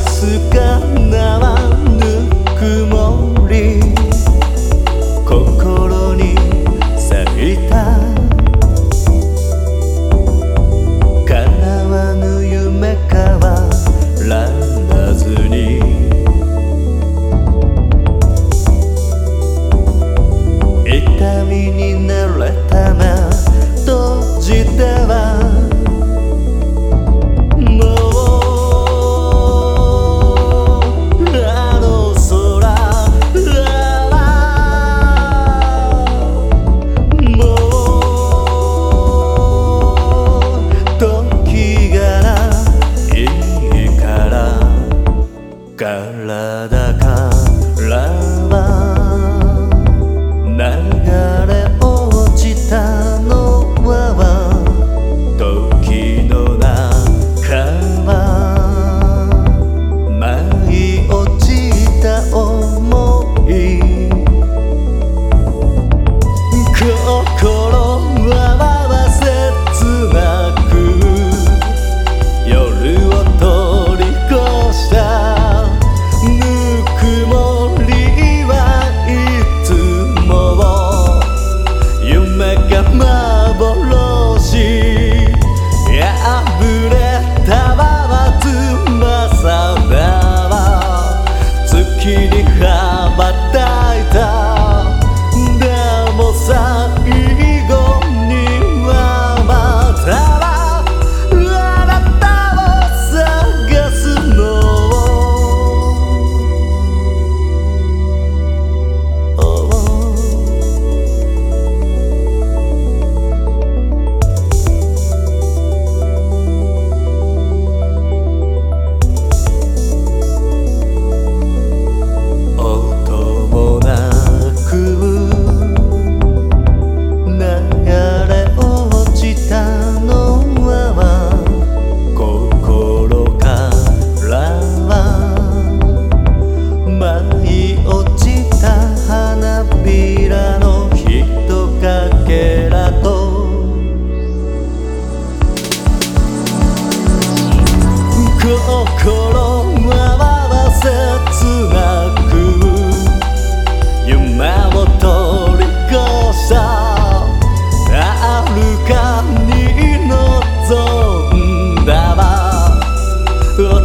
すかなラだから mata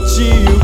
see you